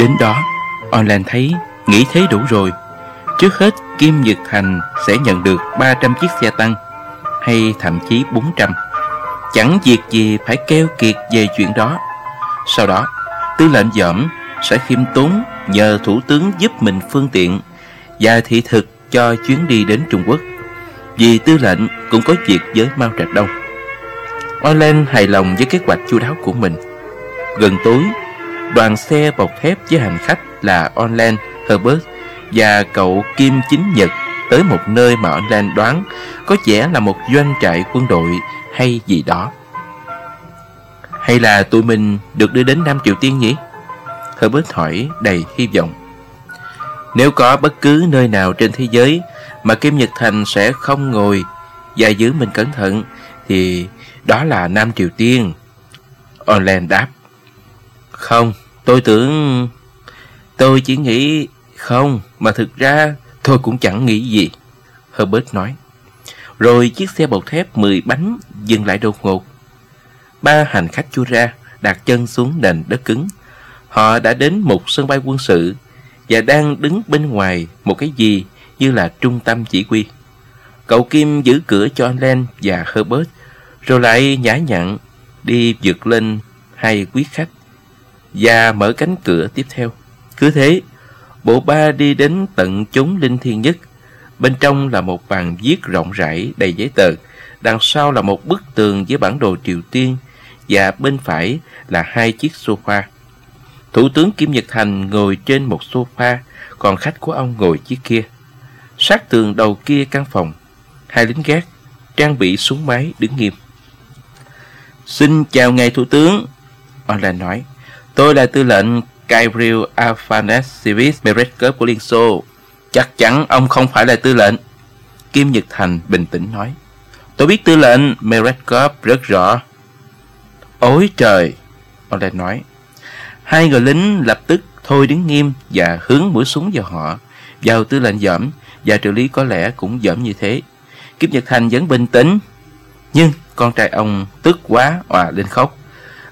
Đến đó, online thấy nghĩ thế đủ rồi. Trước hết, Kim Nhật Thành sẽ nhận được 300 chiếc xe tăng, hay thậm chí 400. Chẳng việc gì phải keo kiệt về chuyện đó. Sau đó, tư lệnh dõm sẽ khiêm tốn nhờ thủ tướng giúp mình phương tiện và thị thực cho chuyến đi đến Trung Quốc. Vì tư lệnh cũng có việc với Mao Trạch Đông. Orlen hài lòng với kế hoạch chu đáo của mình. Gần tối, đoàn xe bọc thép với hành khách là Orlen, Herbert và cậu Kim Chính Nhật tới một nơi mà Orlen đoán có vẻ là một doanh trại quân đội hay gì đó. Hay là tụi mình được đưa đến Nam Triều Tiên nhỉ? Herbert hỏi đầy hy vọng. Nếu có bất cứ nơi nào trên thế giới mà Kim Nhật Thành sẽ không ngồi và giữ mình cẩn thận thì đó là Nam Triều Tiên. Orland đáp. Không, tôi tưởng... Tôi chỉ nghĩ... Không, mà thực ra tôi cũng chẳng nghĩ gì. Herbert nói. Rồi chiếc xe bọc thép 10 bánh dừng lại đột ngột. Ba hành khách chui ra, đặt chân xuống nền đất cứng. Họ đã đến một sân bay quân sự và đang đứng bên ngoài một cái gì như là trung tâm chỉ huy. Cậu Kim giữ cửa cho Len và Herbert, rồi lại nhã nhặn đi vượt lên hai quý khách và mở cánh cửa tiếp theo. Cứ thế, bộ ba đi đến tận chốn linh thiên nhất. Bên trong là một bàn viết rộng rãi đầy giấy tờ, đằng sau là một bức tường với bản đồ Triều Tiên và bên phải là hai chiếc sofa. Thủ tướng Kim Nhật Thành ngồi trên một sofa, còn khách của ông ngồi chiếc kia. Sát tường đầu kia căn phòng, hai lính gác, trang bị súng máy đứng nghiêm. Xin chào ngài thủ tướng, Orlan nói. Tôi là tư lệnh Gabriel Afanasьevich Meretkov của Liên Xô. Chắc chắn ông không phải là tư lệnh. Kim Nhật Thành bình tĩnh nói. Tôi biết tư lệnh Meretkov rất rõ. Ôi trời! Orlan nói. Hai người lính lập tức thôi đứng nghiêm và hướng mũi súng vào họ. Vào tư lệnh dõm và trợ lý có lẽ cũng dõm như thế. Kim Nhật Thành vẫn bình tĩnh. Nhưng con trai ông tức quá òa lên khóc.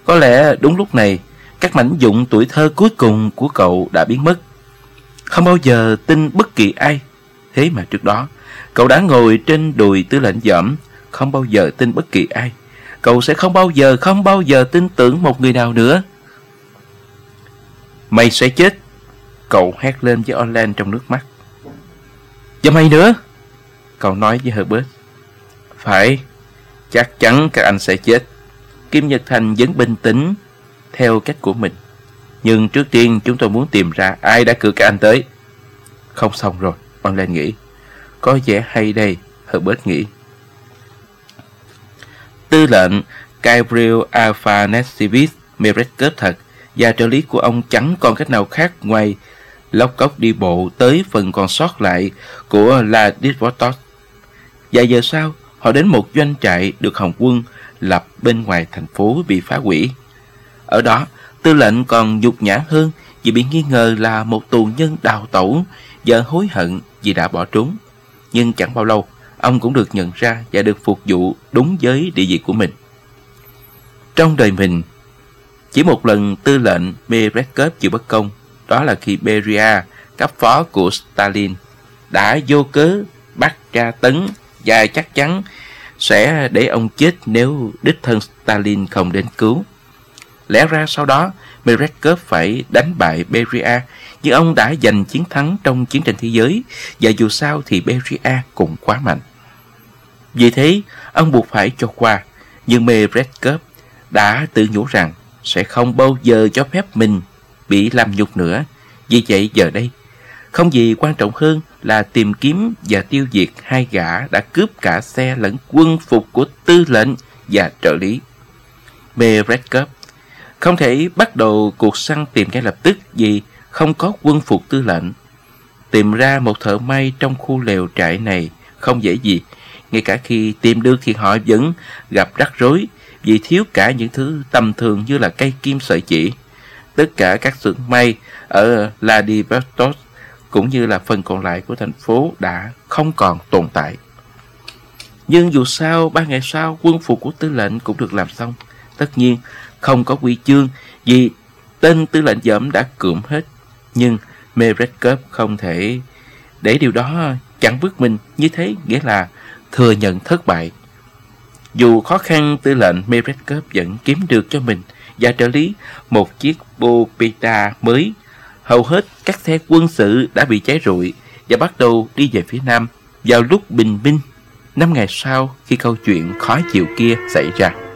Có lẽ đúng lúc này, các mảnh dụng tuổi thơ cuối cùng của cậu đã biến mất. Không bao giờ tin bất kỳ ai. Thế mà trước đó, cậu đã ngồi trên đùi tư lệnh dõm, không bao giờ tin bất kỳ ai. Cậu sẽ không bao giờ, không bao giờ tin tưởng một người nào nữa. Mày sẽ chết Cậu hét lên với Orlan trong nước mắt Và mày nữa Cậu nói với Herbert Phải Chắc chắn các anh sẽ chết Kim Nhật Thành vẫn bình tĩnh theo cách của mình Nhưng trước tiên chúng tôi muốn tìm ra Ai đã cử các anh tới Không xong rồi ông lên nghĩ Có vẻ hay đây Herbert nghĩ Tư lệnh Gabriel Afanasьevich Meretkov thật và trợ lý của ông chẳng còn cách nào khác ngoài lóc cốc đi bộ tới phần còn sót lại của La Disvotos. Vài giờ sau, họ đến một doanh trại được Hồng quân lập bên ngoài thành phố bị phá hủy. Ở đó, tư lệnh còn nhục nhã hơn vì bị nghi ngờ là một tù nhân đào tẩu và hối hận vì đã bỏ trốn. Nhưng chẳng bao lâu, ông cũng được nhận ra và được phục vụ đúng với địa vị của mình. Trong đời mình, chỉ một lần tư lệnh Merekov chịu bất công, đó là khi Beria, cấp phó của Stalin, đã vô cớ bắt tra tấn và chắc chắn sẽ để ông chết nếu đích thân Stalin không đến cứu. Lẽ ra sau đó, Meredkov phải đánh bại Beria, nhưng ông đã giành chiến thắng trong chiến tranh thế giới, và dù sao thì Beria cũng quá mạnh. Vì thế, ông buộc phải cho qua, nhưng Meredkov đã tự nhủ rằng sẽ không bao giờ cho phép mình bị làm nhục nữa. Vì vậy giờ đây, không gì quan trọng hơn là tìm kiếm và tiêu diệt hai gã đã cướp cả xe lẫn quân phục của tư lệnh và trợ lý. Meredkov không thể bắt đầu cuộc săn tìm ngay lập tức vì không có quân phục tư lệnh. Tìm ra một thợ may trong khu lều trại này không dễ gì. Ngay cả khi tìm được thì họ vẫn gặp rắc rối vì thiếu cả những thứ tầm thường như là cây kim sợi chỉ. Tất cả các xưởng may ở Vladivostok cũng như là phần còn lại của thành phố đã không còn tồn tại. Nhưng dù sao, ba ngày sau, quân phục của tư lệnh cũng được làm xong. Tất nhiên, không có quy chương, vì tên tư lệnh dẫm đã cụm hết. Nhưng Meredcup không thể để điều đó chặn bước mình như thế, nghĩa là thừa nhận thất bại. Dù khó khăn, tư lệnh Meredcup vẫn kiếm được cho mình và trợ lý, một chiếc Bopita mới. Hầu hết các xe quân sự đã bị cháy rụi và bắt đầu đi về phía nam vào lúc bình minh, năm ngày sau khi câu chuyện khó chịu kia xảy ra.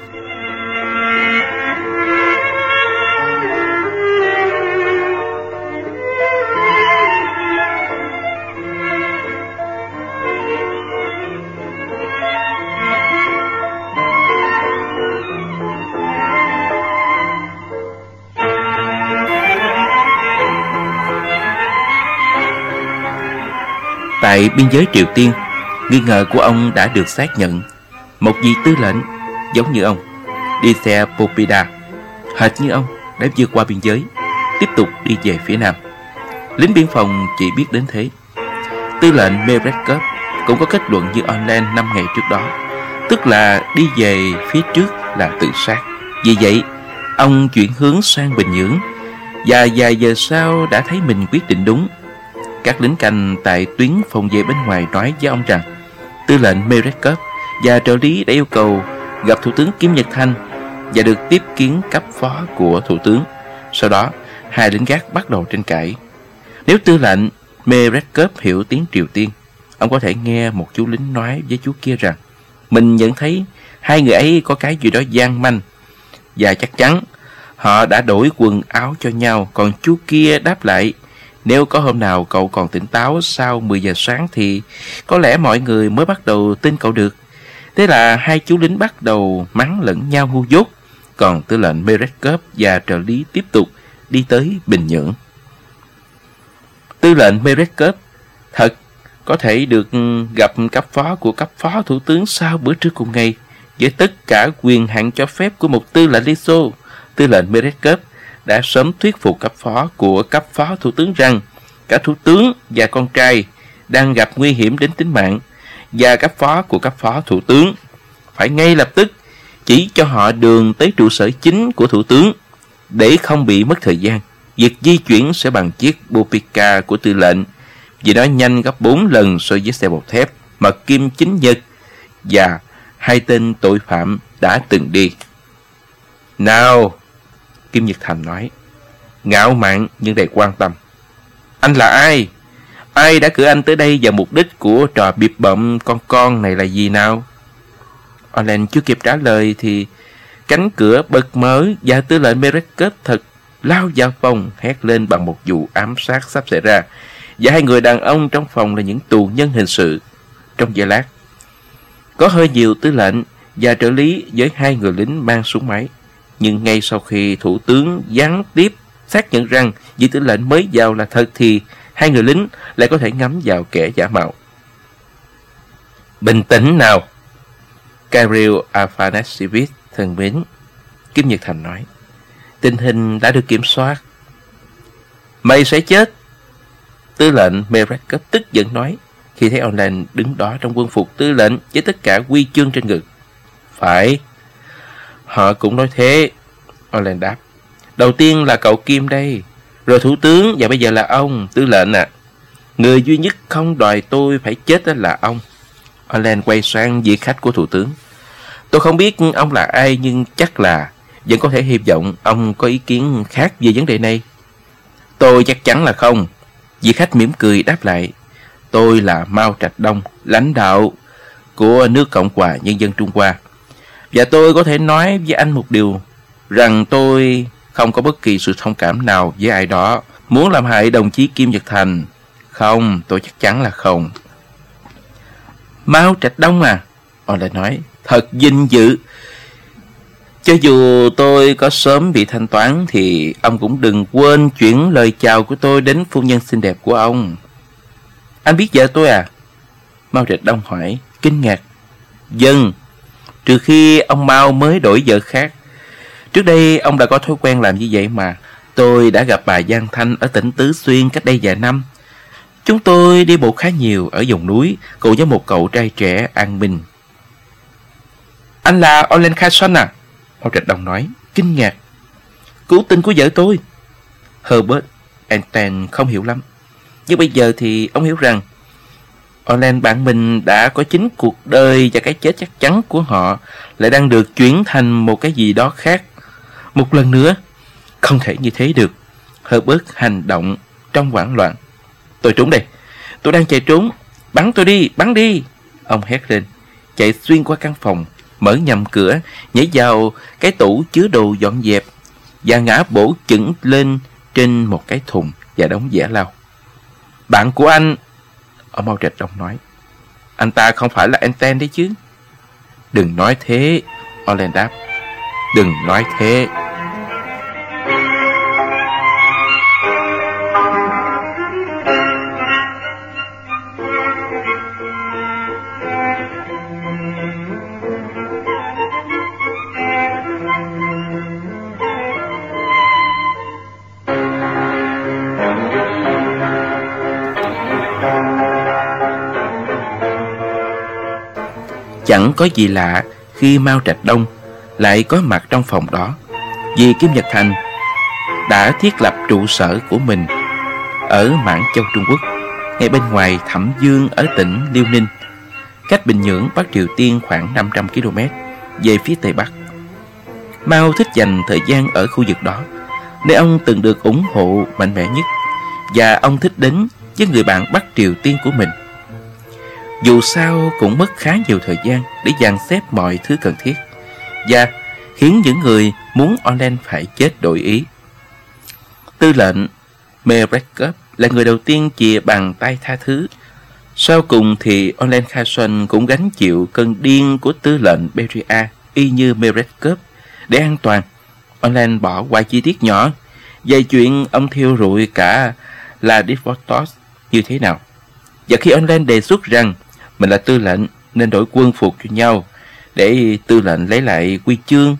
Tại biên giới Triều Tiên, nghi ngờ của ông đã được xác nhận. Một vị tư lệnh giống như ông, đi xe Popida, hệt như ông đã vượt qua biên giới, tiếp tục đi về phía nam. Lính biên phòng chỉ biết đến thế. Tư lệnh Meredkov cũng có kết luận như online 5 ngày trước đó, tức là đi về phía trước là tự sát. Vì vậy, ông chuyển hướng sang Bình Nhưỡng và vài giờ sau đã thấy mình quyết định đúng các lính canh tại tuyến phòng vệ bên ngoài nói với ông rằng tư lệnh Merekov và trợ lý đã yêu cầu gặp Thủ tướng Kim Nhật Thanh và được tiếp kiến cấp phó của Thủ tướng. Sau đó, hai lính gác bắt đầu tranh cãi. Nếu tư lệnh Merekov hiểu tiếng Triều Tiên, ông có thể nghe một chú lính nói với chú kia rằng mình nhận thấy hai người ấy có cái gì đó gian manh và chắc chắn họ đã đổi quần áo cho nhau còn chú kia đáp lại nếu có hôm nào cậu còn tỉnh táo sau 10 giờ sáng thì có lẽ mọi người mới bắt đầu tin cậu được. Thế là hai chú lính bắt đầu mắng lẫn nhau ngu dốt. Còn tư lệnh Merekov và trợ lý tiếp tục đi tới Bình Nhưỡng. Tư lệnh Merekov thật, có thể được gặp cấp phó của cấp phó thủ tướng sau bữa trưa cùng ngày, với tất cả quyền hạn cho phép của một tư lệnh Liên Xô. Tư lệnh Merekov đã sớm thuyết phục cấp phó của cấp phó thủ tướng rằng cả thủ tướng và con trai đang gặp nguy hiểm đến tính mạng và cấp phó của cấp phó thủ tướng phải ngay lập tức chỉ cho họ đường tới trụ sở chính của thủ tướng để không bị mất thời gian. Việc di chuyển sẽ bằng chiếc Bupica của tư lệnh vì nó nhanh gấp 4 lần so với xe bọc thép mà Kim Chính Nhật và hai tên tội phạm đã từng đi. Nào, Kim Nhật Thành nói. Ngạo mạn nhưng đầy quan tâm. Anh là ai? Ai đã cử anh tới đây và mục đích của trò biệp bậm con con này là gì nào? Olen chưa kịp trả lời thì cánh cửa bật mở và tư lệnh Merekot thật lao vào phòng hét lên bằng một vụ ám sát sắp xảy ra. Và hai người đàn ông trong phòng là những tù nhân hình sự. Trong giây lát, có hơi nhiều tư lệnh và trợ lý với hai người lính mang súng máy. Nhưng ngay sau khi thủ tướng gián tiếp xác nhận rằng vị tư lệnh mới vào là thật thì hai người lính lại có thể ngắm vào kẻ giả mạo. Bình tĩnh nào! Kirill Afanasievich thân mến, Kim Nhật Thành nói. Tình hình đã được kiểm soát. Mày sẽ chết! Tư lệnh Merakov tức giận nói khi thấy online đứng đó trong quân phục tư lệnh với tất cả quy chương trên ngực. Phải, Họ cũng nói thế. Orlan đáp. Đầu tiên là cậu Kim đây. Rồi thủ tướng và bây giờ là ông, tư lệnh à. Người duy nhất không đòi tôi phải chết đó là ông. Orlan quay sang vị khách của thủ tướng. Tôi không biết ông là ai nhưng chắc là vẫn có thể hy vọng ông có ý kiến khác về vấn đề này. Tôi chắc chắn là không. Vị khách mỉm cười đáp lại. Tôi là Mao Trạch Đông, lãnh đạo của nước Cộng hòa Nhân dân Trung Hoa. Và tôi có thể nói với anh một điều rằng tôi không có bất kỳ sự thông cảm nào với ai đó muốn làm hại đồng chí Kim Nhật Thành. Không, tôi chắc chắn là không. Mao Trạch Đông à? Ông lại nói, thật vinh dự. Cho dù tôi có sớm bị thanh toán thì ông cũng đừng quên chuyển lời chào của tôi đến phu nhân xinh đẹp của ông. Anh biết vợ tôi à? Mao Trạch Đông hỏi, kinh ngạc. Dân, Trừ khi ông Mao mới đổi vợ khác. Trước đây, ông đã có thói quen làm như vậy mà. Tôi đã gặp bà Giang Thanh ở tỉnh Tứ Xuyên cách đây vài năm. Chúng tôi đi bộ khá nhiều ở vùng núi, Cùng với một cậu trai trẻ an Bình. Anh là Olen Carson à? Mao Trạch Đông nói, Kinh ngạc. Cứu tinh của vợ tôi. Herbert Einstein không hiểu lắm. Nhưng bây giờ thì ông hiểu rằng Orlen bạn mình đã có chính cuộc đời và cái chết chắc chắn của họ lại đang được chuyển thành một cái gì đó khác. Một lần nữa, không thể như thế được. Herbert hành động trong hoảng loạn. Tôi trốn đây. Tôi đang chạy trốn. Bắn tôi đi, bắn đi. Ông hét lên. Chạy xuyên qua căn phòng, mở nhầm cửa, nhảy vào cái tủ chứa đồ dọn dẹp và ngã bổ chững lên trên một cái thùng và đóng giả lao. Bạn của anh Ông Mao Trạch Đông nói, Anh ta không phải là Einstein đấy chứ. Đừng nói thế Orlen đáp. Đừng nói thế. Chẳng có gì lạ khi Mao Trạch Đông, lại có mặt trong phòng đó vì Kim Nhật Thành đã thiết lập trụ sở của mình ở Mãn Châu Trung Quốc, ngay bên ngoài Thẩm Dương ở tỉnh Liêu Ninh, cách Bình Nhưỡng, Bắc Triều Tiên khoảng 500 km về phía Tây Bắc. Mao thích dành thời gian ở khu vực đó, nơi ông từng được ủng hộ mạnh mẽ nhất, và ông thích đến với người bạn Bắc Triều Tiên của mình dù sao cũng mất khá nhiều thời gian để dàn xếp mọi thứ cần thiết và khiến những người muốn Olen phải chết đổi ý. Tư lệnh Merekov là người đầu tiên chìa bàn tay tha thứ. Sau cùng thì online Carson cũng gánh chịu cơn điên của tư lệnh Beria, y như Merekov, để an toàn. Olen bỏ qua chi tiết nhỏ về chuyện ông thiêu rụi cả là Divortos như thế nào. Và khi Olen đề xuất rằng mình là tư lệnh, nên đổi quân phục cho nhau để tư lệnh lấy lại quy chương,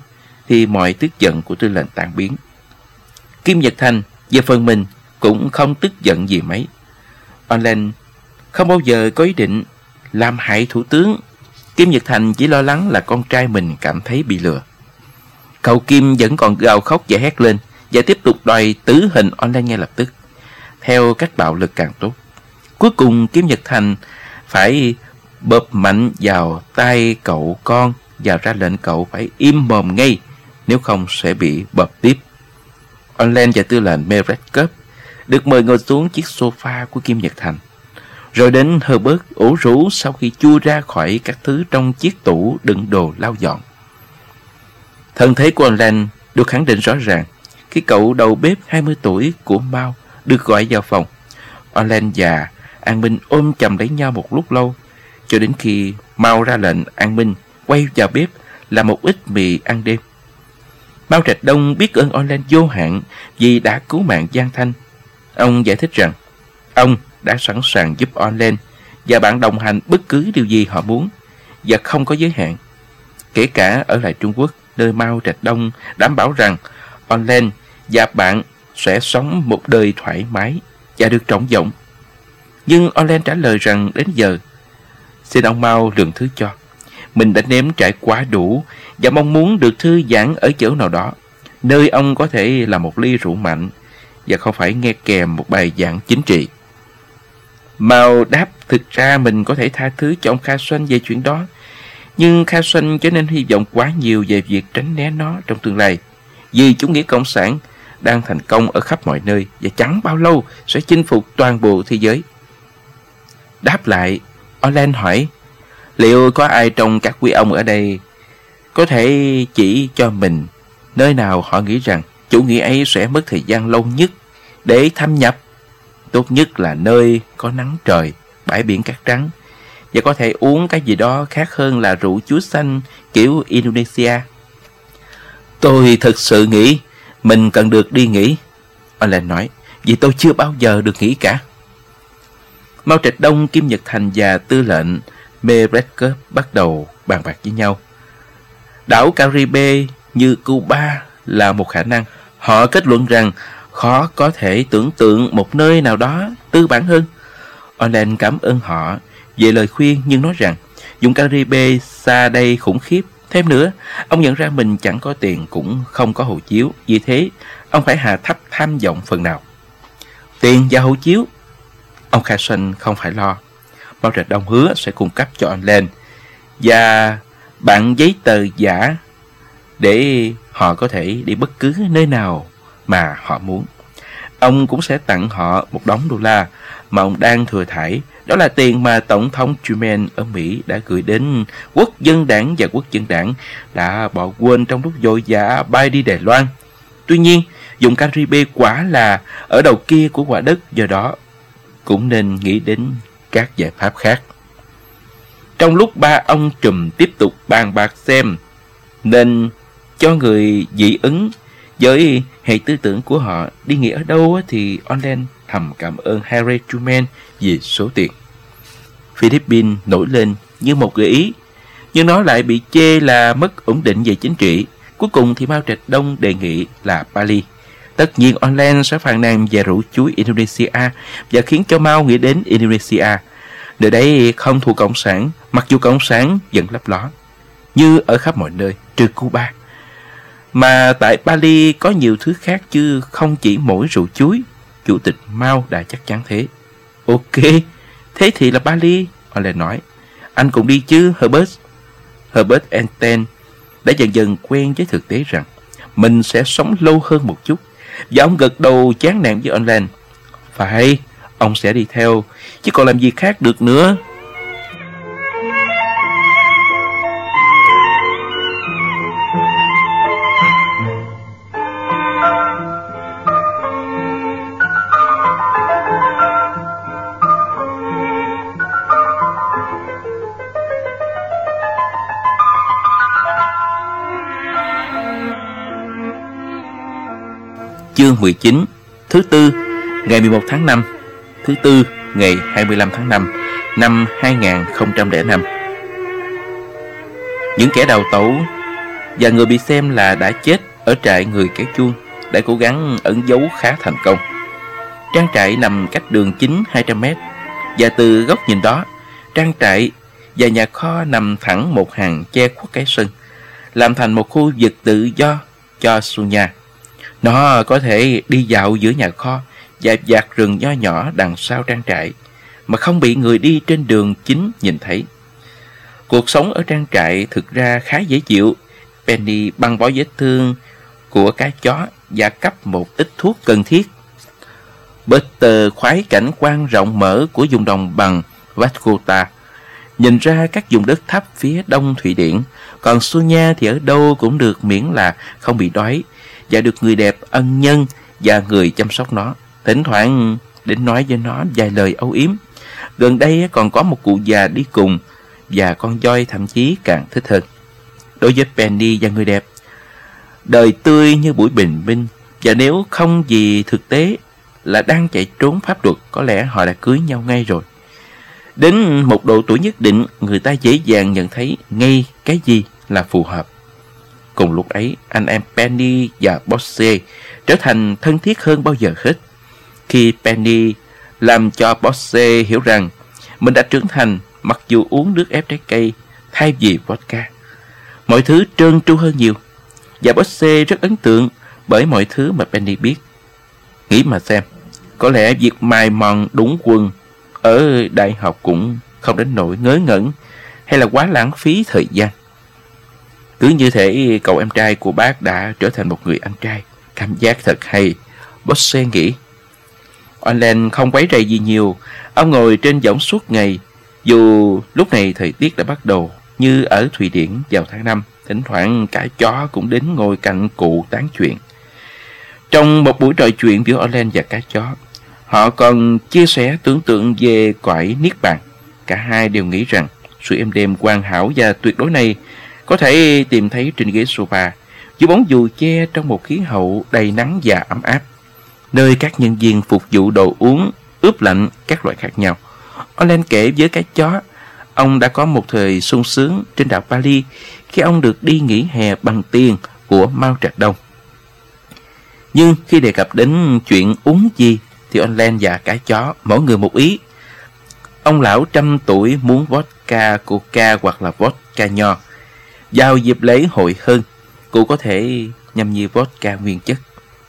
thì mọi tức giận của tư lệnh tan biến. Kim Nhật Thành về phần mình cũng không tức giận gì mấy. Online không bao giờ có ý định làm hại thủ tướng. Kim Nhật Thành chỉ lo lắng là con trai mình cảm thấy bị lừa. Cậu Kim vẫn còn gào khóc và hét lên và tiếp tục đòi tử hình online ngay lập tức. Theo cách bạo lực càng tốt. Cuối cùng Kim Nhật Thành phải bóp mạnh vào tay cậu con và ra lệnh cậu phải im mồm ngay, nếu không sẽ bị bập tiếp. Orlen và tư lệnh Meredkov được mời ngồi xuống chiếc sofa của Kim Nhật Thành. Rồi đến Herbert ủ rũ sau khi chui ra khỏi các thứ trong chiếc tủ đựng đồ lau dọn. Thân thế của Orlen được khẳng định rõ ràng khi cậu đầu bếp 20 tuổi của Mao được gọi vào phòng. Orlen và An Minh ôm chầm lấy nhau một lúc lâu cho đến khi Mao ra lệnh An Minh quay vào bếp làm một ít mì ăn đêm. Mao Trạch Đông biết ơn online vô hạn vì đã cứu mạng Giang Thanh. Ông giải thích rằng ông đã sẵn sàng giúp online và bạn đồng hành bất cứ điều gì họ muốn và không có giới hạn. Kể cả ở lại Trung Quốc, nơi Mao Trạch Đông đảm bảo rằng online và bạn sẽ sống một đời thoải mái và được trọng vọng. Nhưng online trả lời rằng đến giờ Xin ông mau lượng thứ cho. Mình đã nếm trải quá đủ và mong muốn được thư giãn ở chỗ nào đó, nơi ông có thể là một ly rượu mạnh và không phải nghe kèm một bài giảng chính trị. Mao đáp thực ra mình có thể tha thứ cho ông Kha Xuân về chuyện đó, nhưng Kha Xuân trở nên hy vọng quá nhiều về việc tránh né nó trong tương lai. Vì chủ nghĩa cộng sản đang thành công ở khắp mọi nơi và chẳng bao lâu sẽ chinh phục toàn bộ thế giới. Đáp lại, Orlan hỏi, liệu có ai trong các quý ông ở đây có thể chỉ cho mình nơi nào họ nghĩ rằng chủ nghĩa ấy sẽ mất thời gian lâu nhất để thâm nhập? Tốt nhất là nơi có nắng trời, bãi biển cát trắng và có thể uống cái gì đó khác hơn là rượu chuối xanh kiểu Indonesia. Tôi thực sự nghĩ mình cần được đi nghỉ. Olen nói, vì tôi chưa bao giờ được nghỉ cả. Mao Trạch Đông, Kim Nhật Thành và tư lệnh Meredkov bắt đầu bàn bạc với nhau. Đảo Caribe như Cuba là một khả năng. Họ kết luận rằng khó có thể tưởng tượng một nơi nào đó tư bản hơn. Olen cảm ơn họ về lời khuyên nhưng nói rằng dùng Caribe xa đây khủng khiếp. Thêm nữa, ông nhận ra mình chẳng có tiền cũng không có hộ chiếu. Vì thế, ông phải hạ thấp tham vọng phần nào. Tiền và hộ chiếu. Ông Carson không phải lo. Mao Trạch Đông hứa sẽ cung cấp cho anh lên và bạn giấy tờ giả để họ có thể đi bất cứ nơi nào mà họ muốn. Ông cũng sẽ tặng họ một đống đô la mà ông đang thừa thải. Đó là tiền mà Tổng thống Truman ở Mỹ đã gửi đến quốc dân đảng và quốc dân đảng đã bỏ quên trong lúc dội giả bay đi Đài Loan. Tuy nhiên, dùng Caribe quả là ở đầu kia của quả đất do đó cũng nên nghĩ đến các giải pháp khác. Trong lúc ba ông trùm tiếp tục bàn bạc xem nên cho người dị ứng với hệ tư tưởng của họ đi nghỉ ở đâu thì Orlen thầm cảm ơn Harry Truman vì số tiền. Philippines nổi lên như một gợi ý, nhưng nó lại bị chê là mất ổn định về chính trị. Cuối cùng thì Mao Trạch Đông đề nghị là Bali. Tất nhiên online sẽ phàn nàn về rủ chuối Indonesia và khiến cho Mao nghĩ đến Indonesia. Nơi đây không thuộc Cộng sản, mặc dù Cộng sản vẫn lấp ló, như ở khắp mọi nơi, trừ Cuba. Mà tại Bali có nhiều thứ khác chứ không chỉ mỗi rượu chuối. Chủ tịch Mao đã chắc chắn thế. Ok, thế thì là Bali, Ole nói. Anh cũng đi chứ, Herbert. Herbert Einstein đã dần dần quen với thực tế rằng mình sẽ sống lâu hơn một chút. Và ông gật đầu chán nản với online. Phải, ông sẽ đi theo, chứ còn làm gì khác được nữa. Chương 19 Thứ tư, Ngày 11 tháng 5 Thứ tư, Ngày 25 tháng 5 Năm 2005 Những kẻ đào tẩu Và người bị xem là đã chết Ở trại người kéo chuông Đã cố gắng ẩn giấu khá thành công. Trang trại nằm cách đường chính 200 mét Và từ góc nhìn đó, Trang trại và nhà kho nằm thẳng một hàng che khuất cái sân, Làm thành một khu vực tự do cho Sunya nó có thể đi dạo giữa nhà kho dạp dạt rừng nho nhỏ đằng sau trang trại mà không bị người đi trên đường chính nhìn thấy. Cuộc sống ở trang trại thực ra khá dễ chịu. Penny băng bó vết thương của cái chó và cấp một ít thuốc cần thiết. Buster khoái cảnh quan rộng mở của vùng đồng bằng Vascota, nhìn ra các vùng đất thấp phía đông Thụy Điển, còn Sonia thì ở đâu cũng được miễn là không bị đói và được người đẹp ân nhân và người chăm sóc nó. Thỉnh thoảng đến nói với nó vài lời âu yếm. Gần đây còn có một cụ già đi cùng và con voi thậm chí càng thích hơn. Đối với Penny và người đẹp, đời tươi như buổi bình minh và nếu không gì thực tế là đang chạy trốn pháp luật có lẽ họ đã cưới nhau ngay rồi. Đến một độ tuổi nhất định người ta dễ dàng nhận thấy ngay cái gì là phù hợp. Cùng lúc ấy, anh em Penny và Bosse trở thành thân thiết hơn bao giờ hết. Khi Penny làm cho Bosse hiểu rằng mình đã trưởng thành mặc dù uống nước ép trái cây thay vì vodka. Mọi thứ trơn tru hơn nhiều. Và Bosse rất ấn tượng bởi mọi thứ mà Penny biết. Nghĩ mà xem, có lẽ việc mài mòn đúng quần ở đại học cũng không đến nỗi ngớ ngẩn hay là quá lãng phí thời gian. Cứ như thể cậu em trai của bác đã trở thành một người anh trai. Cảm giác thật hay. Bosse nghĩ. Orlen không quấy rầy gì nhiều. Ông ngồi trên võng suốt ngày. Dù lúc này thời tiết đã bắt đầu như ở Thụy Điển vào tháng 5. Thỉnh thoảng cả chó cũng đến ngồi cạnh cụ tán chuyện. Trong một buổi trò chuyện giữa Orlen và cá chó, họ còn chia sẻ tưởng tượng về cõi Niết Bàn. Cả hai đều nghĩ rằng sự êm đềm hoàn hảo và tuyệt đối này có thể tìm thấy trên ghế sofa, dưới bóng dù che trong một khí hậu đầy nắng và ấm áp, nơi các nhân viên phục vụ đồ uống, ướp lạnh, các loại khác nhau. Olen kể với cái chó, ông đã có một thời sung sướng trên đảo Bali khi ông được đi nghỉ hè bằng tiền của Mao Trạch Đông. Nhưng khi đề cập đến chuyện uống gì thì Olen và cái chó mỗi người một ý. Ông lão trăm tuổi muốn vodka coca hoặc là vodka nho vào dịp lễ hội hơn, cụ có thể nhâm nhi vodka nguyên chất.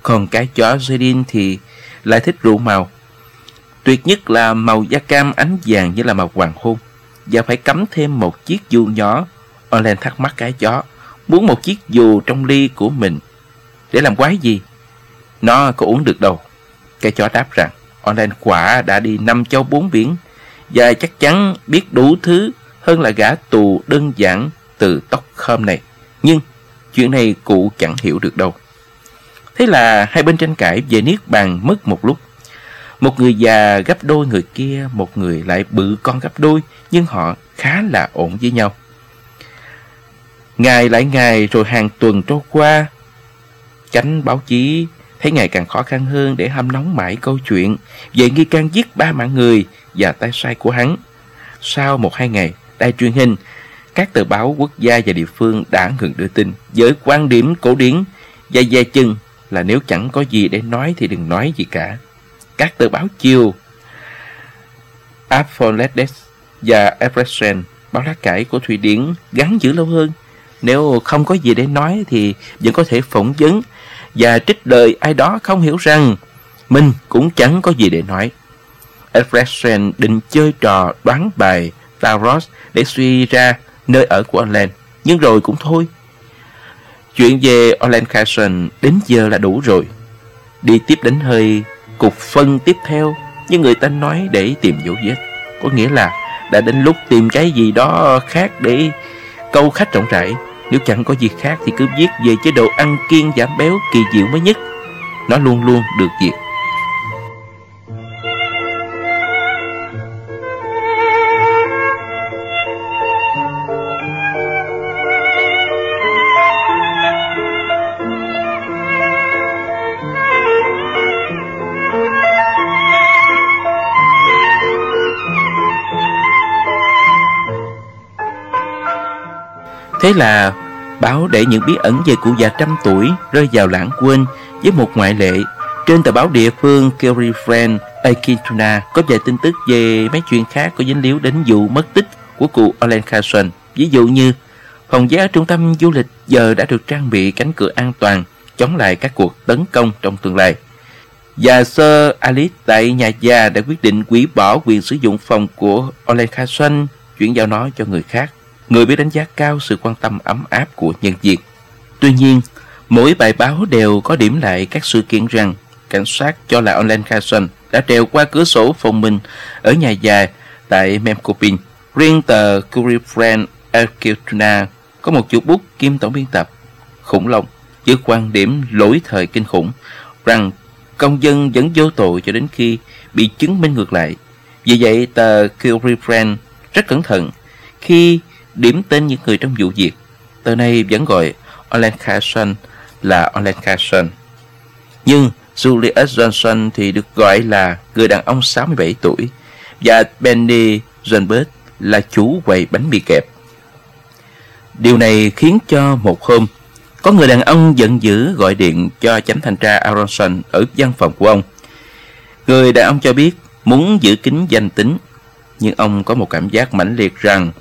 Còn cái chó Zedin thì lại thích rượu màu, Tuyệt nhất là màu da cam ánh vàng như là màu hoàng hôn. Và phải cắm thêm một chiếc dù nhỏ. Olen thắc mắc cái chó. Muốn một chiếc dù trong ly của mình. Để làm quái gì? Nó có uống được đâu. Cái chó đáp rằng Olen quả đã đi năm châu bốn biển và chắc chắn biết đủ thứ hơn là gã tù đơn giản từ tóc khơm này. Nhưng chuyện này cụ chẳng hiểu được đâu. Thế là hai bên tranh cãi về niết bàn mất một lúc. Một người già gấp đôi người kia, một người lại bự con gấp đôi, nhưng họ khá là ổn với nhau. Ngày lại ngày rồi hàng tuần trôi qua, cánh báo chí thấy ngày càng khó khăn hơn để hâm nóng mãi câu chuyện về nghi can giết ba mạng người và tay sai của hắn. Sau một hai ngày, đài truyền hình, các tờ báo quốc gia và địa phương đã ngừng đưa tin với quan điểm cổ điển và dè chừng là nếu chẳng có gì để nói thì đừng nói gì cả. Các tờ báo chiều Aftonbladet và Expressen, báo lá cải của Thụy Điển gắn giữ lâu hơn. Nếu không có gì để nói thì vẫn có thể phỏng vấn và trích lời ai đó không hiểu rằng mình cũng chẳng có gì để nói. Expressen định chơi trò đoán bài Taurus để suy ra nơi ở của Orland, nhưng rồi cũng thôi. Chuyện về Orland Carson đến giờ là đủ rồi. Đi tiếp đến hơi cục phân tiếp theo, như người ta nói để tìm dấu vết. Có nghĩa là đã đến lúc tìm cái gì đó khác để câu khách trọng rãi. Nếu chẳng có gì khác thì cứ viết về chế độ ăn kiêng giảm béo kỳ diệu mới nhất. Nó luôn luôn được việc. Thế là báo để những bí ẩn về cụ già trăm tuổi rơi vào lãng quên với một ngoại lệ. Trên tờ báo địa phương Kerry Friend Akintuna có vài tin tức về mấy chuyện khác có dính líu đến vụ mất tích của cụ Olen Carson. Ví dụ như, phòng giá trung tâm du lịch giờ đã được trang bị cánh cửa an toàn, chống lại các cuộc tấn công trong tương lai. Và Sir Alice tại nhà già đã quyết định hủy bỏ quyền sử dụng phòng của Olen Carson, chuyển giao nó cho người khác người biết đánh giá cao sự quan tâm ấm áp của nhân viên. Tuy nhiên, mỗi bài báo đều có điểm lại các sự kiện rằng cảnh sát cho là Online Carson đã trèo qua cửa sổ phòng mình ở nhà dài tại Memcopin. Riêng tờ Curie Friend Arcutuna có một chủ bút kim tổng biên tập khủng long với quan điểm lỗi thời kinh khủng rằng công dân vẫn vô tội cho đến khi bị chứng minh ngược lại. Vì vậy, tờ Curie Friend rất cẩn thận khi điểm tên những người trong vụ việc. Tờ này vẫn gọi Olen Carson là Olen Carson. Nhưng Julius Johnson thì được gọi là người đàn ông 67 tuổi và Benny Johnbert là chủ quầy bánh mì kẹp. Điều này khiến cho một hôm có người đàn ông giận dữ gọi điện cho chánh thanh tra Aronson ở văn phòng của ông. Người đàn ông cho biết muốn giữ kín danh tính, nhưng ông có một cảm giác mãnh liệt rằng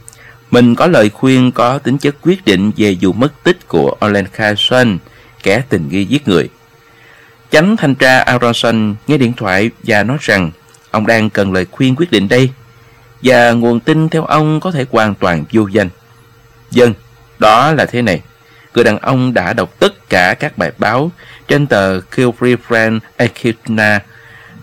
mình có lời khuyên có tính chất quyết định về vụ mất tích của Olen Carson, kẻ tình nghi giết người. Chánh thanh tra Aronson nghe điện thoại và nói rằng ông đang cần lời khuyên quyết định đây và nguồn tin theo ông có thể hoàn toàn vô danh. Dân, đó là thế này. Người đàn ông đã đọc tất cả các bài báo trên tờ Kilfree Friend Echidna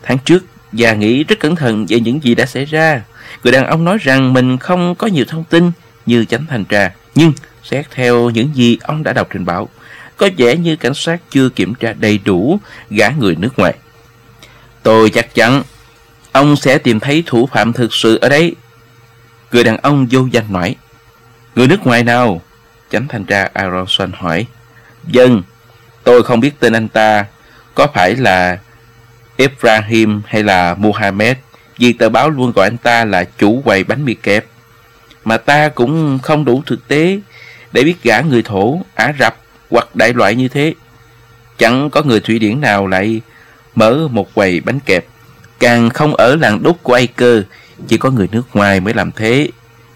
tháng trước và nghĩ rất cẩn thận về những gì đã xảy ra. Người đàn ông nói rằng mình không có nhiều thông tin như chánh thanh tra, nhưng xét theo những gì ông đã đọc trên báo, có vẻ như cảnh sát chưa kiểm tra đầy đủ gã người nước ngoài. Tôi chắc chắn ông sẽ tìm thấy thủ phạm thực sự ở đấy. Người đàn ông vô danh nói. Người nước ngoài nào? Chánh thanh tra Aronson hỏi. Dân, tôi không biết tên anh ta có phải là Ibrahim hay là Muhammad vì tờ báo luôn gọi anh ta là chủ quầy bánh mì kẹp. Mà ta cũng không đủ thực tế để biết gã người thổ, Ả Rập hoặc đại loại như thế. Chẳng có người Thụy Điển nào lại mở một quầy bánh kẹp. Càng không ở làng đúc của Ai Cơ, chỉ có người nước ngoài mới làm thế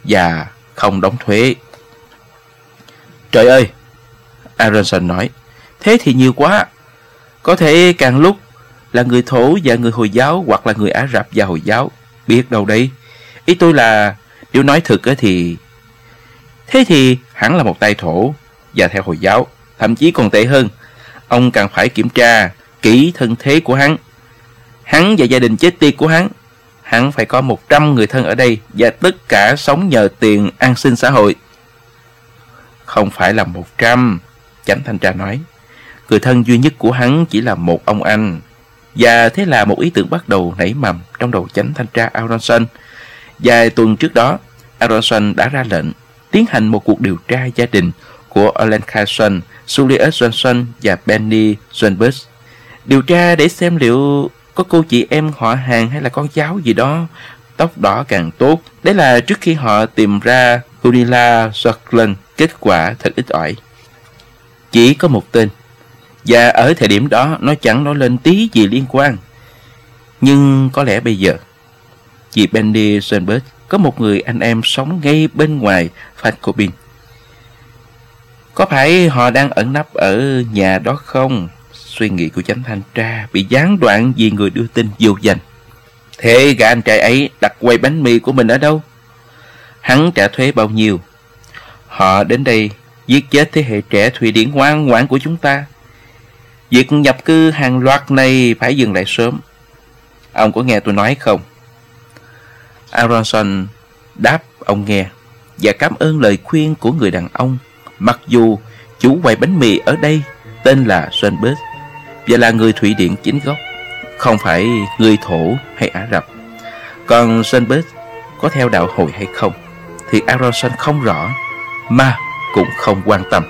và không đóng thuế. Trời ơi! Aronson nói, thế thì nhiều quá. Có thể càng lúc là người Thổ và người Hồi giáo hoặc là người Ả Rập và Hồi giáo. Biết đâu đấy. Ý tôi là, nếu nói thực thì... Thế thì hẳn là một tay Thổ và theo Hồi giáo. Thậm chí còn tệ hơn. Ông cần phải kiểm tra kỹ thân thế của hắn. Hắn và gia đình chết tiệt của hắn. Hắn phải có 100 người thân ở đây và tất cả sống nhờ tiền an sinh xã hội. Không phải là 100, chánh thanh tra nói. Người thân duy nhất của hắn chỉ là một ông anh. Và thế là một ý tưởng bắt đầu nảy mầm trong đầu chánh thanh tra Aronson. Vài tuần trước đó, Aronson đã ra lệnh tiến hành một cuộc điều tra gia đình của Alan Carson, Julius Johnson và Benny Johnbush. Điều tra để xem liệu có cô chị em họ hàng hay là con cháu gì đó tóc đỏ càng tốt. Đấy là trước khi họ tìm ra Gunilla Sutherland, kết quả thật ít ỏi. Chỉ có một tên, và ở thời điểm đó nó chẳng nói lên tí gì liên quan. Nhưng có lẽ bây giờ, chị Benny Schoenberg có một người anh em sống ngay bên ngoài Phancobin. Có phải họ đang ẩn nấp ở nhà đó không? Suy nghĩ của chánh thanh tra bị gián đoạn vì người đưa tin vô danh. Thế gã anh trai ấy đặt quầy bánh mì của mình ở đâu? Hắn trả thuế bao nhiêu? Họ đến đây giết chết thế hệ trẻ Thụy Điển ngoan ngoãn của chúng ta. Việc nhập cư hàng loạt này phải dừng lại sớm. Ông có nghe tôi nói không? Aronson đáp ông nghe và cảm ơn lời khuyên của người đàn ông mặc dù chủ quầy bánh mì ở đây tên là Schoenberg và là người Thụy Điển chính gốc, không phải người Thổ hay Ả Rập. Còn Schoenberg có theo đạo hồi hay không thì Aronson không rõ mà cũng không quan tâm.